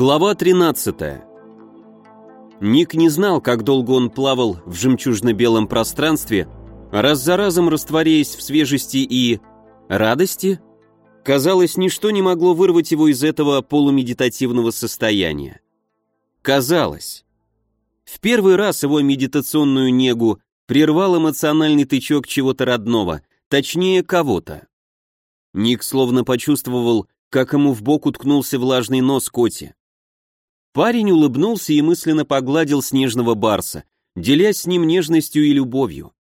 Глава 13. Ник не знал, как долго он плавал в жемчужно-белом пространстве, раз за разом растворяясь в свежести и... радости? Казалось, ничто не могло вырвать его из этого полумедитативного состояния. Казалось. В первый раз его медитационную негу прервал эмоциональный тычок чего-то родного, точнее, кого-то. Ник словно почувствовал, как ему в бок уткнулся влажный нос Коти. Парень улыбнулся и мысленно погладил снежного барса, делясь с ним нежностью и любовью.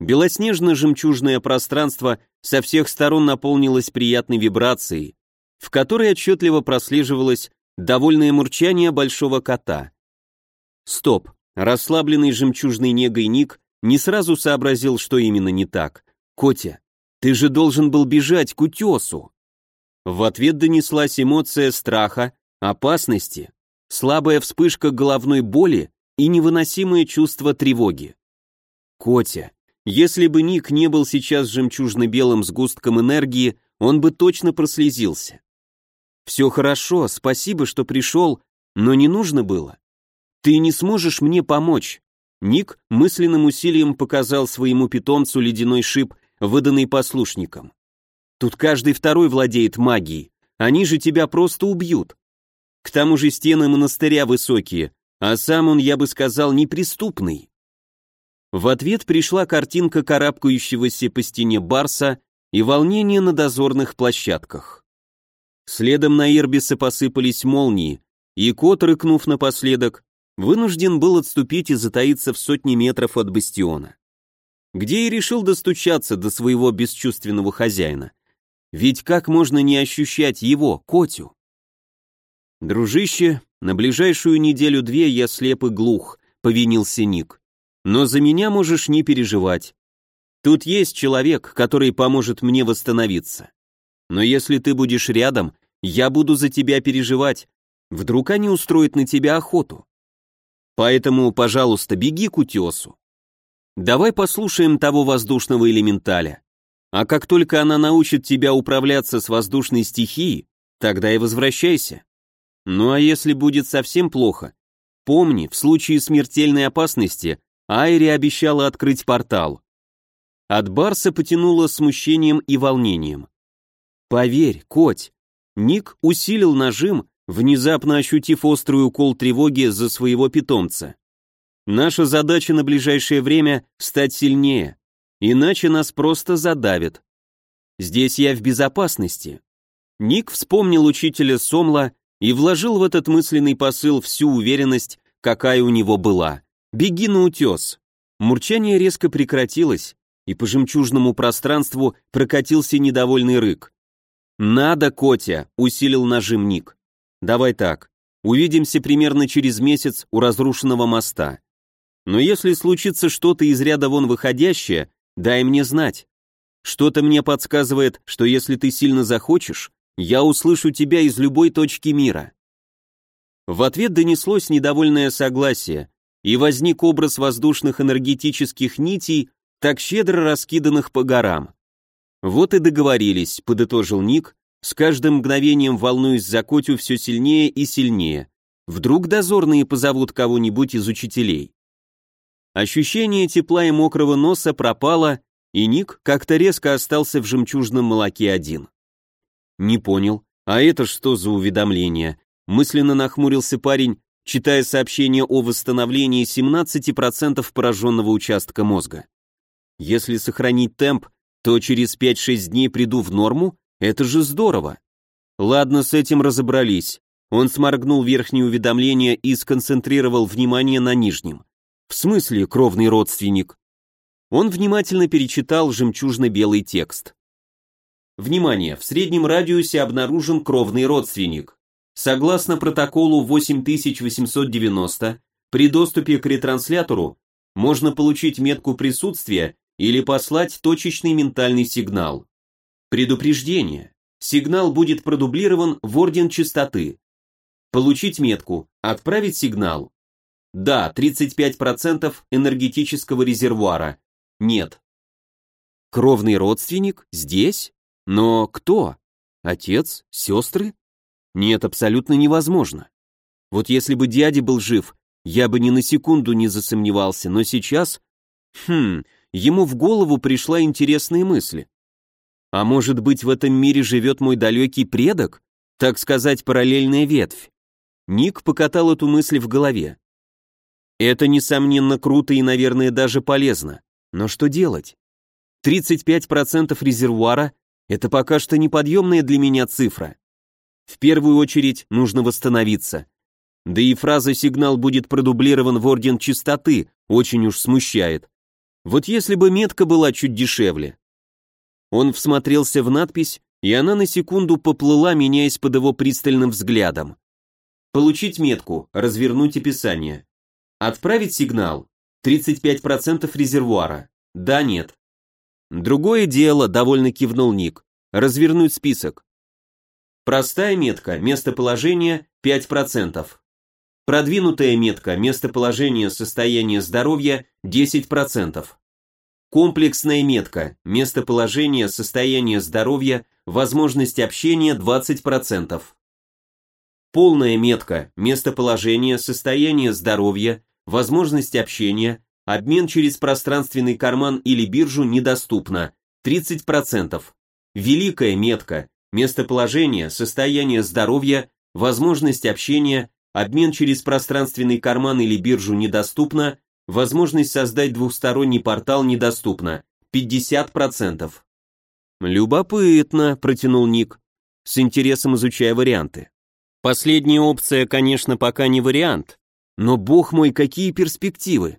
Белоснежно-жемчужное пространство со всех сторон наполнилось приятной вибрацией, в которой отчетливо прослеживалось довольное мурчание большого кота. Стоп, расслабленный жемчужный негой Ник не сразу сообразил, что именно не так. «Котя, ты же должен был бежать к утесу!» В ответ донеслась эмоция страха, опасности, слабая вспышка головной боли и невыносимое чувство тревоги. Котя. Если бы Ник не был сейчас жемчужно-белым сгустком энергии, он бы точно прослезился. «Все хорошо, спасибо, что пришел, но не нужно было. Ты не сможешь мне помочь». Ник мысленным усилием показал своему питомцу ледяной шип, выданный послушникам. «Тут каждый второй владеет магией, они же тебя просто убьют. К тому же стены монастыря высокие, а сам он, я бы сказал, неприступный. В ответ пришла картинка карабкающегося по стене барса и волнение на дозорных площадках. Следом на Ирбиса посыпались молнии, и кот, рыкнув напоследок, вынужден был отступить и затаиться в сотни метров от бастиона. Где и решил достучаться до своего бесчувственного хозяина. Ведь как можно не ощущать его, Котю? «Дружище, на ближайшую неделю-две я слеп и глух», — повинился Ник. «Но за меня можешь не переживать. Тут есть человек, который поможет мне восстановиться. Но если ты будешь рядом, я буду за тебя переживать. Вдруг они устроят на тебя охоту. Поэтому, пожалуйста, беги к утесу. Давай послушаем того воздушного элементаля. А как только она научит тебя управляться с воздушной стихией, тогда и возвращайся. Ну а если будет совсем плохо? Помни, в случае смертельной опасности Айри обещала открыть портал. От Барса потянуло смущением и волнением. Поверь, коть. Ник усилил нажим, внезапно ощутив острый укол тревоги за своего питомца. Наша задача на ближайшее время — стать сильнее, иначе нас просто задавят. Здесь я в безопасности. Ник вспомнил учителя Сомла и вложил в этот мысленный посыл всю уверенность, какая у него была. «Беги на утес!» Мурчание резко прекратилось, и по жемчужному пространству прокатился недовольный рык. «Надо, Котя!» — усилил нажим Ник. «Давай так. Увидимся примерно через месяц у разрушенного моста. Но если случится что-то из ряда вон выходящее, дай мне знать. Что-то мне подсказывает, что если ты сильно захочешь, я услышу тебя из любой точки мира». В ответ донеслось недовольное согласие, и возник образ воздушных энергетических нитей, так щедро раскиданных по горам. «Вот и договорились», — подытожил Ник, с каждым мгновением волнуясь за Котю все сильнее и сильнее. Вдруг дозорные позовут кого-нибудь из учителей. Ощущение тепла и мокрого носа пропало, и Ник как-то резко остался в жемчужном молоке один. Не понял. А это что за уведомление? Мысленно нахмурился парень, читая сообщение о восстановлении 17% пораженного участка мозга. Если сохранить темп, то через 5-6 дней приду в норму? Это же здорово. Ладно, с этим разобрались. Он сморгнул верхнее уведомление и сконцентрировал внимание на нижнем. В смысле, кровный родственник? Он внимательно перечитал жемчужно-белый текст. Внимание, в среднем радиусе обнаружен кровный родственник. Согласно протоколу 8890, при доступе к ретранслятору можно получить метку присутствия или послать точечный ментальный сигнал. Предупреждение. Сигнал будет продублирован в орден частоты. Получить метку, отправить сигнал. Да, 35% энергетического резервуара. Нет. Кровный родственник здесь? Но кто? Отец? Сестры? Нет, абсолютно невозможно. Вот если бы дядя был жив, я бы ни на секунду не засомневался, но сейчас... Хм, ему в голову пришла интересная мысль. А может быть, в этом мире живет мой далекий предок? Так сказать, параллельная ветвь. Ник покатал эту мысль в голове. Это, несомненно, круто и, наверное, даже полезно. Но что делать? 35% резервуара – это пока что неподъемная для меня цифра. В первую очередь нужно восстановиться. Да и фраза «сигнал будет продублирован в орден чистоты» очень уж смущает. Вот если бы метка была чуть дешевле. Он всмотрелся в надпись, и она на секунду поплыла, меняясь под его пристальным взглядом. Получить метку, развернуть описание. Отправить сигнал. 35% резервуара. Да, нет. Другое дело, довольно кивнул Ник. Развернуть список. Простая метка, местоположение 5%. Продвинутая метка, местоположение, состояние здоровья 10%. Комплексная метка, местоположение, состояние здоровья, возможность общения 20%. Полная метка, местоположение, состояние здоровья, возможность общения, обмен через пространственный карман или биржу недоступно, 30%. Великая метка, местоположение, состояние здоровья, возможность общения, обмен через пространственный карман или биржу недоступно, возможность создать двухсторонний портал недоступна, 50%. Любопытно, протянул Ник, с интересом изучая варианты. Последняя опция, конечно, пока не вариант, но, бог мой, какие перспективы!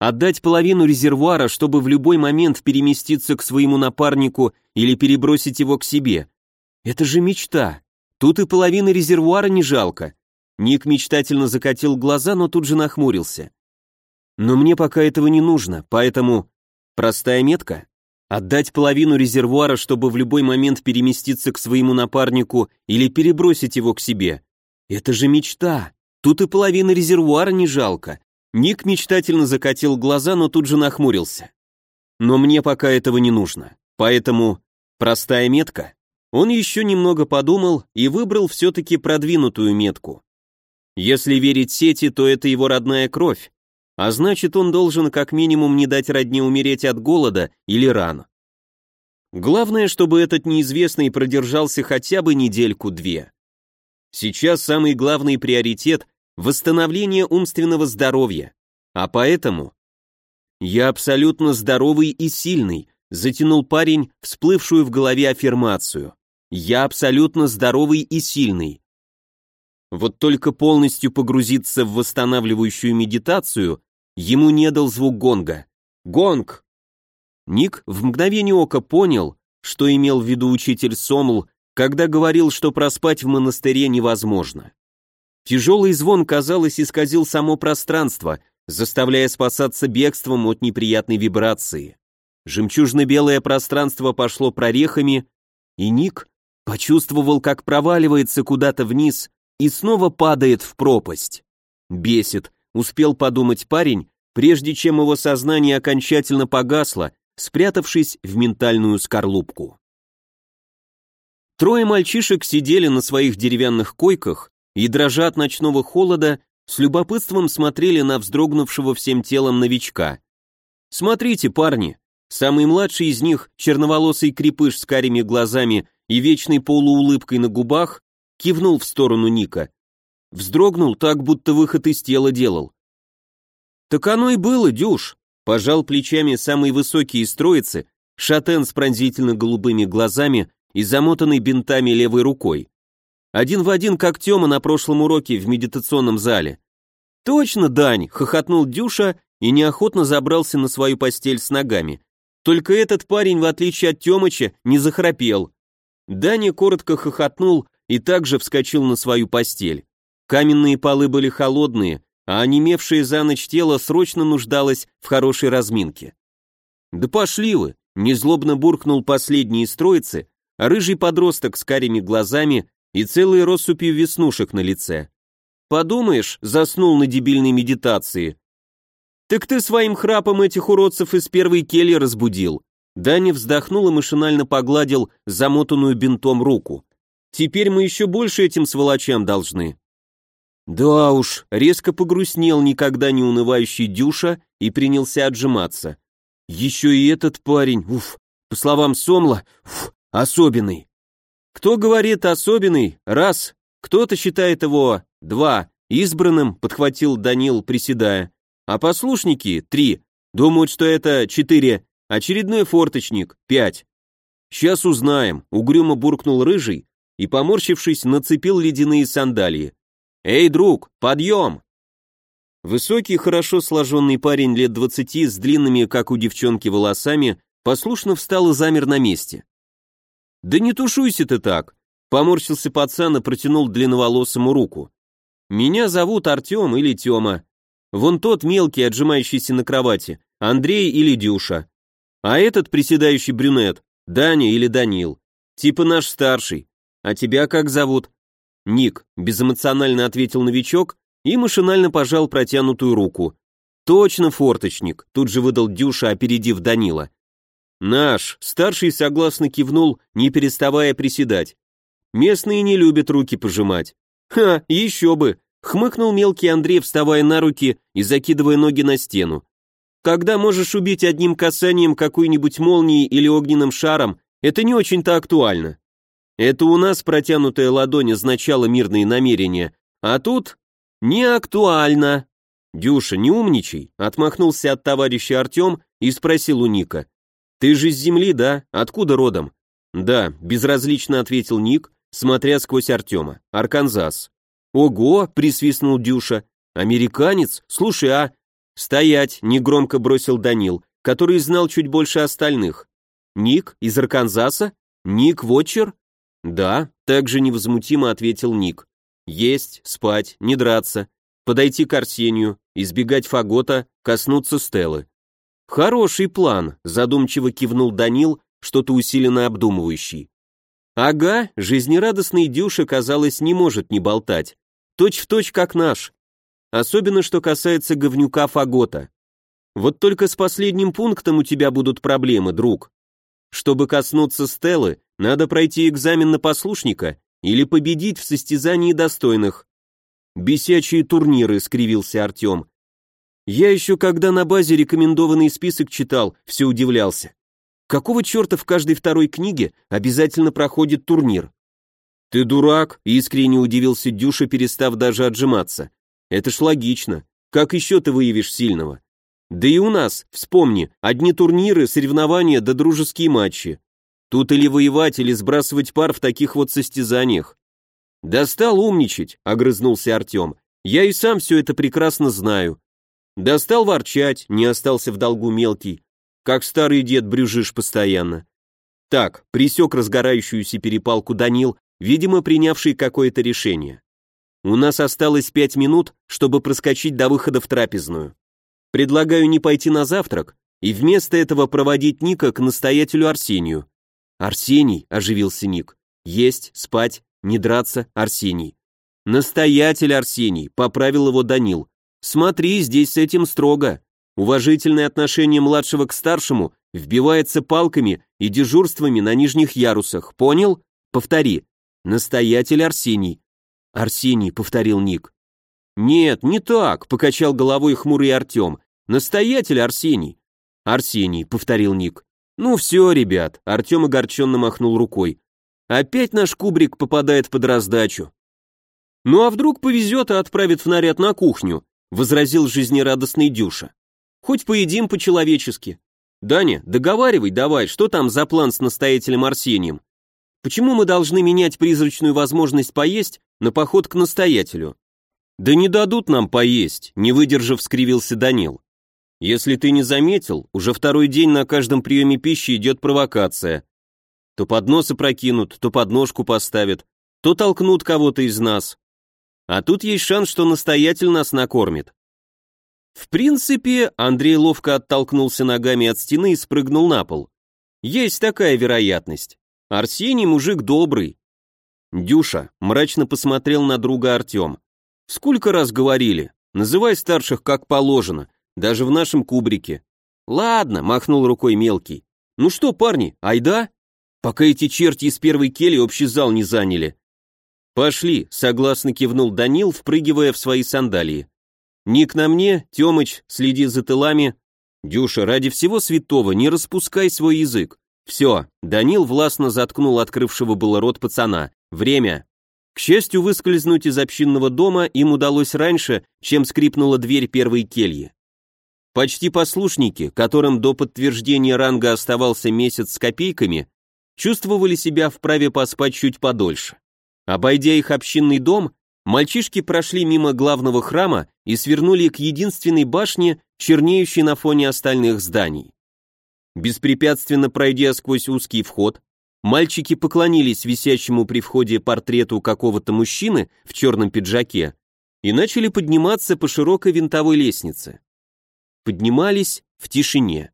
Отдать половину резервуара, чтобы в любой момент переместиться к своему напарнику или перебросить его к себе. Это же мечта. Тут и половины резервуара не жалко. Ник мечтательно закатил глаза, но тут же нахмурился. Но мне пока этого не нужно, поэтому... Простая метка? Отдать половину резервуара, чтобы в любой момент переместиться к своему напарнику или перебросить его к себе. Это же мечта. Тут и половина резервуара не жалко. Ник мечтательно закатил глаза, но тут же нахмурился. Но мне пока этого не нужно. Поэтому простая метка. Он еще немного подумал и выбрал все-таки продвинутую метку. Если верить сети, то это его родная кровь, а значит он должен как минимум не дать родне умереть от голода или ран. Главное, чтобы этот неизвестный продержался хотя бы недельку-две. Сейчас самый главный приоритет – восстановление умственного здоровья, а поэтому «Я абсолютно здоровый и сильный», затянул парень всплывшую в голове аффирмацию. «Я абсолютно здоровый и сильный». Вот только полностью погрузиться в восстанавливающую медитацию Ему не дал звук гонга. «Гонг!» Ник в мгновение ока понял, что имел в виду учитель Сомл, когда говорил, что проспать в монастыре невозможно. Тяжелый звон, казалось, исказил само пространство, заставляя спасаться бегством от неприятной вибрации. Жемчужно-белое пространство пошло прорехами, и Ник почувствовал, как проваливается куда-то вниз и снова падает в пропасть. Бесит, успел подумать парень, прежде чем его сознание окончательно погасло, спрятавшись в ментальную скорлупку. Трое мальчишек сидели на своих деревянных койках и, дрожа от ночного холода, с любопытством смотрели на вздрогнувшего всем телом новичка. «Смотрите, парни!» Самый младший из них, черноволосый крепыш с карими глазами и вечной полуулыбкой на губах, кивнул в сторону Ника. Вздрогнул так, будто выход из тела делал. «Так оно и было, Дюш!» Пожал плечами самый высокий из троицы, шатен с пронзительно голубыми глазами и замотанной бинтами левой рукой. Один в один, как Тёма на прошлом уроке в медитационном зале. «Точно, Дань!» — хохотнул Дюша и неохотно забрался на свою постель с ногами. Только этот парень, в отличие от Тёмыча, не захрапел. Даня коротко хохотнул и также вскочил на свою постель. Каменные полы были холодные, а онемевшее за ночь тело срочно нуждалось в хорошей разминке. «Да пошли вы!» — незлобно буркнул последний из троицы, а рыжий подросток с карими глазами и целой россыпью веснушек на лице. «Подумаешь, заснул на дебильной медитации». «Так ты своим храпом этих уродцев из первой кельи разбудил». Даня вздохнул и машинально погладил замотанную бинтом руку. Теперь мы еще больше этим сволочам должны. Да уж, резко погрустнел никогда не унывающий Дюша и принялся отжиматься. Еще и этот парень, уф, по словам Сомла, уф, особенный. Кто говорит особенный? Раз. Кто-то считает его два. Избранным, подхватил Данил, приседая. А послушники, три. Думают, что это четыре. Очередной форточник, пять. Сейчас узнаем, угрюмо буркнул рыжий и, поморщившись, нацепил ледяные сандалии. «Эй, друг, подъем!» Высокий, хорошо сложенный парень лет двадцати с длинными, как у девчонки, волосами, послушно встал и замер на месте. «Да не тушуйся ты так!» Поморщился пацан и протянул длинноволосому руку. «Меня зовут Артем или Тёма. Вон тот мелкий, отжимающийся на кровати, Андрей или Дюша. А этот приседающий брюнет, Даня или Данил. Типа наш старший. А тебя как зовут?» «Ник», — безэмоционально ответил новичок и машинально пожал протянутую руку. «Точно форточник», — тут же выдал Дюша, опередив Данила. «Наш», — старший согласно кивнул, не переставая приседать. «Местные не любят руки пожимать». «Ха, еще бы», — хмыкнул мелкий Андрей, вставая на руки и закидывая ноги на стену. «Когда можешь убить одним касанием какой-нибудь молнией или огненным шаром, это не очень-то актуально. Это у нас протянутая ладонь означала мирные намерения, а тут не актуально». «Дюша, не умничай», — отмахнулся от товарища Артем и спросил у Ника. «Ты же с земли, да? Откуда родом?» «Да», — безразлично ответил Ник, смотря сквозь Артема. «Арканзас». «Ого!» — присвистнул Дюша. «Американец? Слушай, а...» «Стоять!» — негромко бросил Данил, который знал чуть больше остальных. «Ник? Из Арканзаса? Ник Вотчер?» «Да», — также невозмутимо ответил Ник. «Есть, спать, не драться, подойти к Арсению, избегать фагота, коснуться Стеллы. «Хороший план», — задумчиво кивнул Данил, что-то усиленно обдумывающий. «Ага, жизнерадостный Дюша, казалось, не может не болтать. Точь в точь, как наш. Особенно, что касается говнюка Фагота. Вот только с последним пунктом у тебя будут проблемы, друг. Чтобы коснуться Стеллы, надо пройти экзамен на послушника или победить в состязании достойных. «Бесячие турниры», — скривился Артем. Я еще когда на базе рекомендованный список читал, все удивлялся. Какого черта в каждой второй книге обязательно проходит турнир? Ты дурак, искренне удивился Дюша, перестав даже отжиматься. Это ж логично. Как еще ты выявишь сильного? Да и у нас, вспомни, одни турниры, соревнования да дружеские матчи. Тут или воевать, или сбрасывать пар в таких вот состязаниях. «Достал умничать», — огрызнулся Артем. «Я и сам все это прекрасно знаю. Достал ворчать, не остался в долгу мелкий. Как старый дед брюжишь постоянно. Так, присек разгорающуюся перепалку Данил, видимо, принявший какое-то решение. У нас осталось пять минут, чтобы проскочить до выхода в трапезную. Предлагаю не пойти на завтрак и вместо этого проводить Ника к настоятелю Арсению. Арсений, оживился Ник. Есть, спать, не драться, Арсений. Настоятель Арсений, поправил его Данил. Смотри, здесь с этим строго. Уважительное отношение младшего к старшему вбивается палками и дежурствами на нижних ярусах. Понял? Повтори. Настоятель Арсений. Арсений, повторил Ник. Нет, не так, покачал головой хмурый Артем. Настоятель Арсений. Арсений, повторил Ник. Ну все, ребят, Артем огорченно махнул рукой. Опять наш кубрик попадает под раздачу. Ну а вдруг повезет и отправит в наряд на кухню? Возразил жизнерадостный Дюша. Хоть поедим по-человечески. Даня, договаривай давай, что там за план с настоятелем Арсением? Почему мы должны менять призрачную возможность поесть на поход к настоятелю? Да не дадут нам поесть, не выдержав, скривился Данил. Если ты не заметил, уже второй день на каждом приеме пищи идет провокация. То подносы прокинут, то подножку поставят, то толкнут кого-то из нас. А тут есть шанс, что настоятель нас накормит. В принципе, Андрей ловко оттолкнулся ногами от стены и спрыгнул на пол. Есть такая вероятность. Арсений мужик добрый. Дюша мрачно посмотрел на друга Артем. Сколько раз говорили, называй старших как положено, даже в нашем кубрике. Ладно, махнул рукой мелкий. Ну что, парни, айда? Пока эти черти из первой кели общий зал не заняли. «Пошли», — согласно кивнул Данил, впрыгивая в свои сандалии. «Ник на мне, Тёмыч, следи за тылами. Дюша, ради всего святого, не распускай свой язык. Все, Данил властно заткнул открывшего было рот пацана. Время. К счастью, выскользнуть из общинного дома им удалось раньше, чем скрипнула дверь первой кельи. Почти послушники, которым до подтверждения ранга оставался месяц с копейками, чувствовали себя вправе поспать чуть подольше. Обойдя их общинный дом, мальчишки прошли мимо главного храма и свернули к единственной башне, чернеющей на фоне остальных зданий. Беспрепятственно пройдя сквозь узкий вход, мальчики поклонились висящему при входе портрету какого-то мужчины в черном пиджаке и начали подниматься по широкой винтовой лестнице. Поднимались в тишине.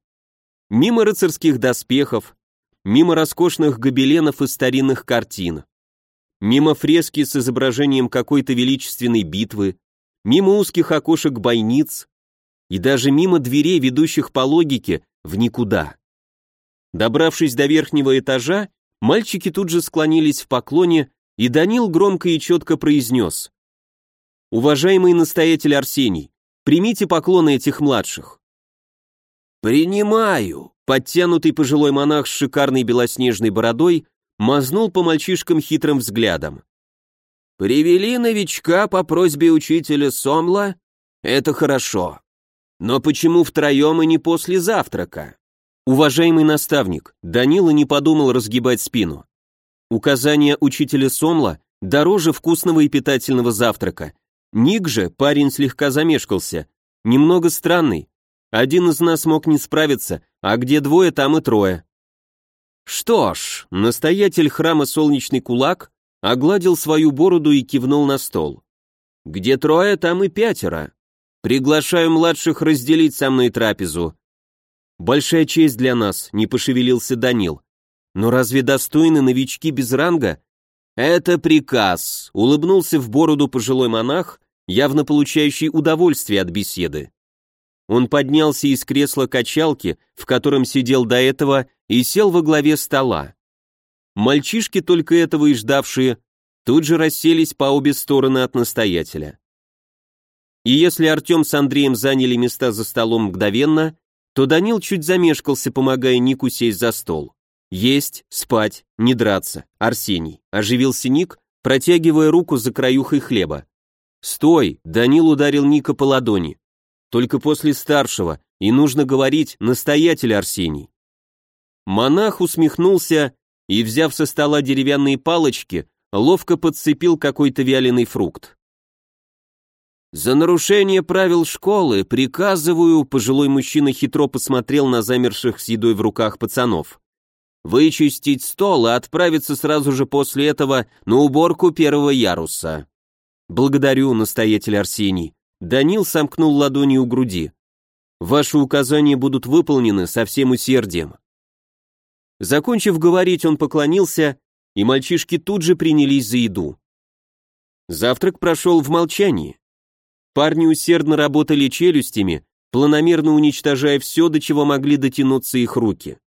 Мимо рыцарских доспехов, мимо роскошных гобеленов и старинных картин, мимо фрески с изображением какой-то величественной битвы, мимо узких окошек бойниц и даже мимо дверей, ведущих по логике в никуда. Добравшись до верхнего этажа, мальчики тут же склонились в поклоне, и Данил громко и четко произнес «Уважаемый настоятель Арсений, примите поклоны этих младших». «Принимаю», подтянутый пожилой монах с шикарной белоснежной бородой мазнул по мальчишкам хитрым взглядом. «Привели новичка по просьбе учителя Сомла? Это хорошо. Но почему втроем и не после завтрака? Уважаемый наставник, Данила не подумал разгибать спину. Указание учителя Сомла дороже вкусного и питательного завтрака. Ник же, парень слегка замешкался. Немного странный. Один из нас мог не справиться, а где двое, там и трое. Что ж, настоятель храма Солнечный Кулак огладил свою бороду и кивнул на стол. Где трое, там и пятеро. Приглашаю младших разделить со мной трапезу. Большая честь для нас, не пошевелился Данил. Но разве достойны новички без ранга? Это приказ, улыбнулся в бороду пожилой монах, явно получающий удовольствие от беседы. Он поднялся из кресла качалки, в котором сидел до этого, и сел во главе стола. Мальчишки, только этого и ждавшие, тут же расселись по обе стороны от настоятеля. И если Артем с Андреем заняли места за столом мгновенно, то Данил чуть замешкался, помогая Нику сесть за стол. Есть, спать, не драться. Арсений. Оживился Ник, протягивая руку за краюхой хлеба. «Стой!» — Данил ударил Ника по ладони. «Только после старшего, и нужно говорить настоятель Арсений». Монах усмехнулся и, взяв со стола деревянные палочки, ловко подцепил какой-то вяленый фрукт. «За нарушение правил школы приказываю», пожилой мужчина хитро посмотрел на замерших с едой в руках пацанов. «Вычистить стол и отправиться сразу же после этого на уборку первого яруса». «Благодарю, настоятель Арсений». Данил сомкнул ладони у груди. «Ваши указания будут выполнены со всем усердием». Закончив говорить, он поклонился, и мальчишки тут же принялись за еду. Завтрак прошел в молчании. Парни усердно работали челюстями, планомерно уничтожая все, до чего могли дотянуться их руки.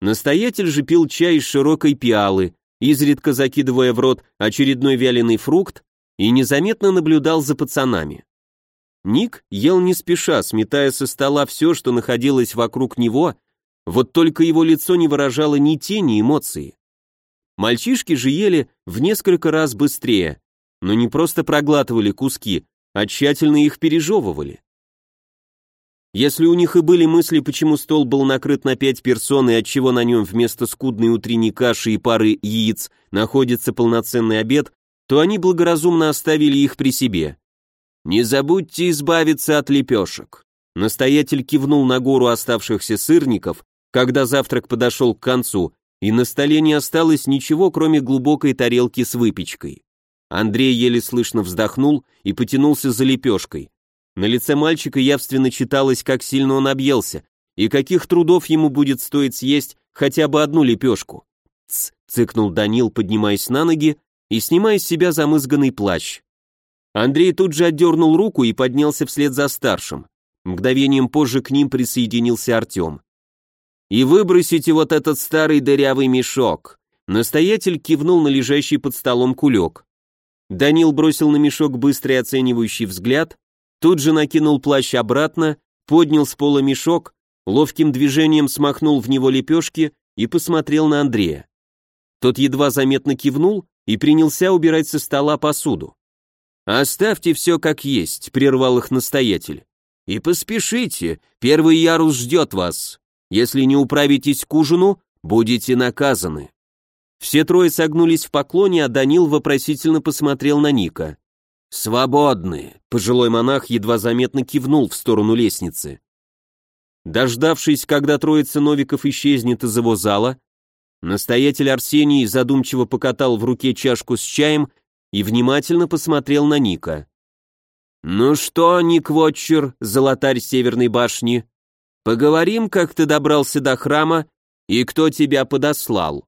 Настоятель же пил чай из широкой пиалы, изредка закидывая в рот очередной вяленый фрукт и незаметно наблюдал за пацанами. Ник ел не спеша, сметая со стола все, что находилось вокруг него, вот только его лицо не выражало ни тени эмоции. Мальчишки же ели в несколько раз быстрее, но не просто проглатывали куски, а тщательно их пережевывали. Если у них и были мысли, почему стол был накрыт на пять персон и отчего на нем вместо скудной утренней каши и пары яиц находится полноценный обед, то они благоразумно оставили их при себе. «Не забудьте избавиться от лепешек». Настоятель кивнул на гору оставшихся сырников, когда завтрак подошел к концу, и на столе не осталось ничего, кроме глубокой тарелки с выпечкой. Андрей еле слышно вздохнул и потянулся за лепешкой. На лице мальчика явственно читалось, как сильно он объелся, и каких трудов ему будет стоить съесть хотя бы одну лепешку. «Тсс», — цыкнул Данил, поднимаясь на ноги и снимая с себя замызганный плащ. Андрей тут же отдернул руку и поднялся вслед за старшим. Мгновением позже к ним присоединился Артем. «И выбросите вот этот старый дырявый мешок», Настоятель кивнул на лежащий под столом кулек. Данил бросил на мешок быстрый оценивающий взгляд, тут же накинул плащ обратно, поднял с пола мешок, ловким движением смахнул в него лепешки и посмотрел на Андрея. Тот едва заметно кивнул и принялся убирать со стола посуду. «Оставьте все как есть», — прервал их настоятель. «И поспешите, первый ярус ждет вас. Если не управитесь к ужину, будете наказаны». Все трое согнулись в поклоне, а Данил вопросительно посмотрел на Ника. «Свободны!» — пожилой монах едва заметно кивнул в сторону лестницы. Дождавшись, когда троица Новиков исчезнет из его зала, настоятель Арсений задумчиво покатал в руке чашку с чаем и внимательно посмотрел на Ника. «Ну что, Ник Вотчер, золотарь Северной башни, поговорим, как ты добрался до храма и кто тебя подослал?»